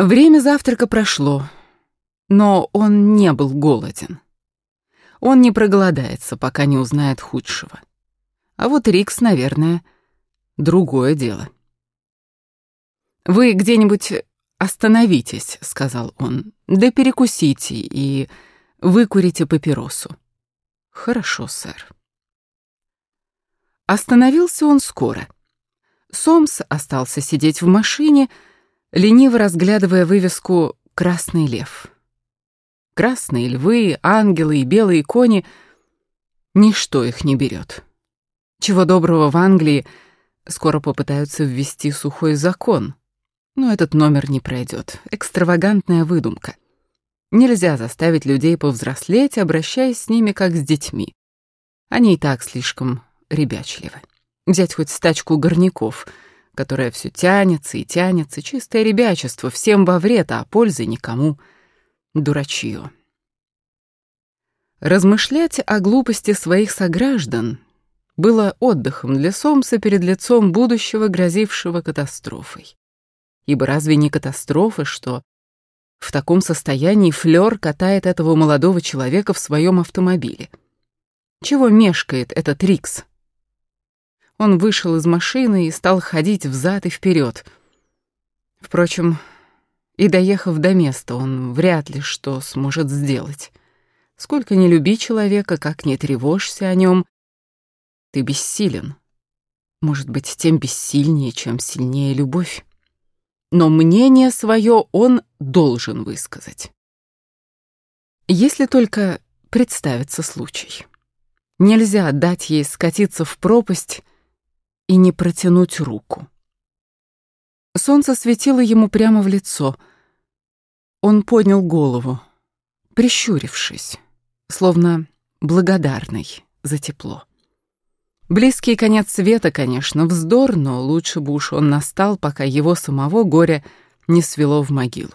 Время завтрака прошло, но он не был голоден. Он не проголодается, пока не узнает худшего. А вот Рикс, наверное, другое дело. «Вы где-нибудь остановитесь», — сказал он, — «да перекусите и выкурите папиросу». «Хорошо, сэр». Остановился он скоро. Сомс остался сидеть в машине, — лениво разглядывая вывеску «Красный лев». Красные львы, ангелы и белые кони — ничто их не берет. Чего доброго в Англии скоро попытаются ввести сухой закон, но этот номер не пройдет. Экстравагантная выдумка. Нельзя заставить людей повзрослеть, обращаясь с ними как с детьми. Они и так слишком ребячливы. Взять хоть стачку горняков — которая все тянется и тянется, чистое ребячество, всем во вред, а пользы никому. Дурачье. Размышлять о глупости своих сограждан было отдыхом для Сомса перед лицом будущего, грозившего катастрофой. Ибо разве не катастрофа, что в таком состоянии Флёр катает этого молодого человека в своем автомобиле? Чего мешкает этот Рикс? Он вышел из машины и стал ходить взад и вперед. Впрочем, и доехав до места, он вряд ли что сможет сделать. Сколько не люби человека, как не тревожься о нем, ты бессилен. Может быть, тем бессильнее, чем сильнее любовь. Но мнение свое он должен высказать. Если только представится случай. Нельзя дать ей скатиться в пропасть и не протянуть руку. Солнце светило ему прямо в лицо. Он поднял голову, прищурившись, словно благодарный за тепло. Близкий конец света, конечно, вздор, но лучше бы уж он настал, пока его самого горе не свело в могилу.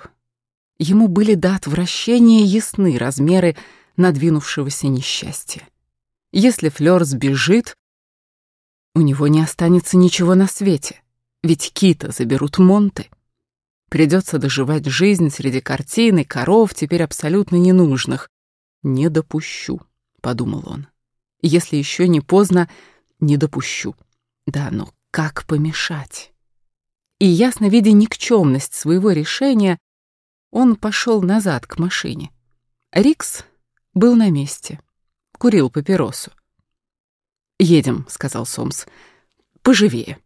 Ему были до отвращения ясны размеры надвинувшегося несчастья. Если Флёр сбежит, у него не останется ничего на свете, ведь Кита заберут Монты. Придется доживать жизнь среди картин и коров, теперь абсолютно ненужных. «Не допущу», — подумал он. «Если еще не поздно, не допущу». Да, но как помешать? И ясно видя никчемность своего решения, он пошел назад к машине. Рикс был на месте, курил папиросу. «Едем», — сказал Сомс. «Поживее».